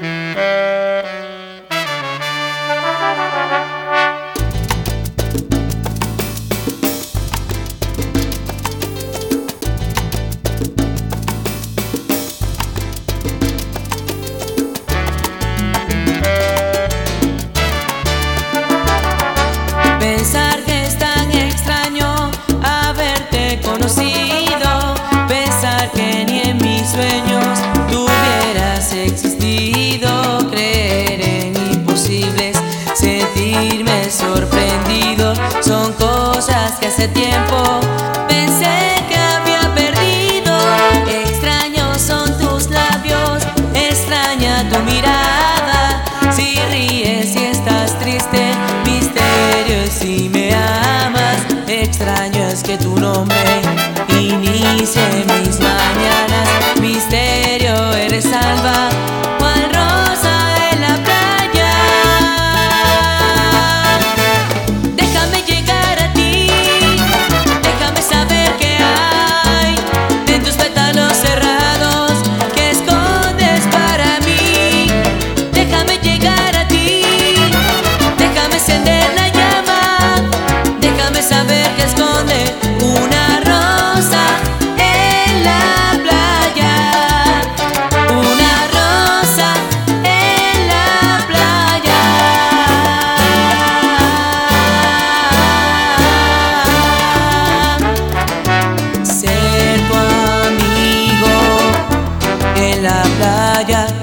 Música si me amas. Extraño es que tu nombre inicie mis mañanas. Misterio, eres salva.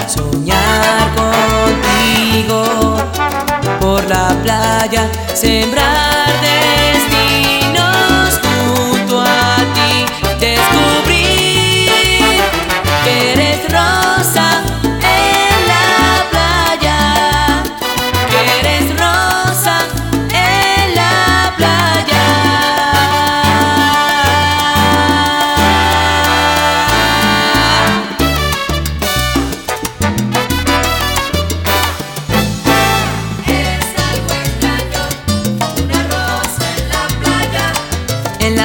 Soñar contigo. Por la playa, sembrar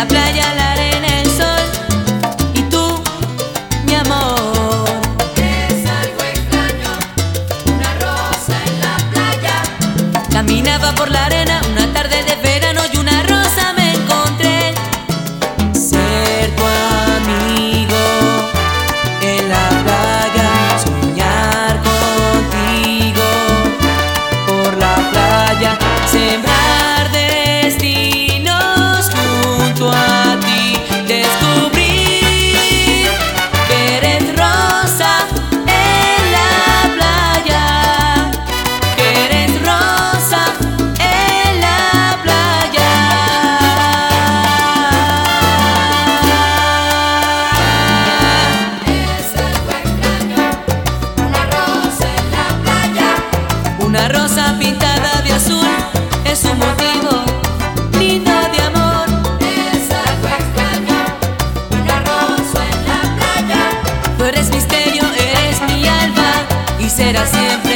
la playa, la arena, el sol y tú, mi amor. Es algo extraño, una rosa en la playa. Caminaba por la arena una tarde de verano eres misterio, eres mi alma y será siempre.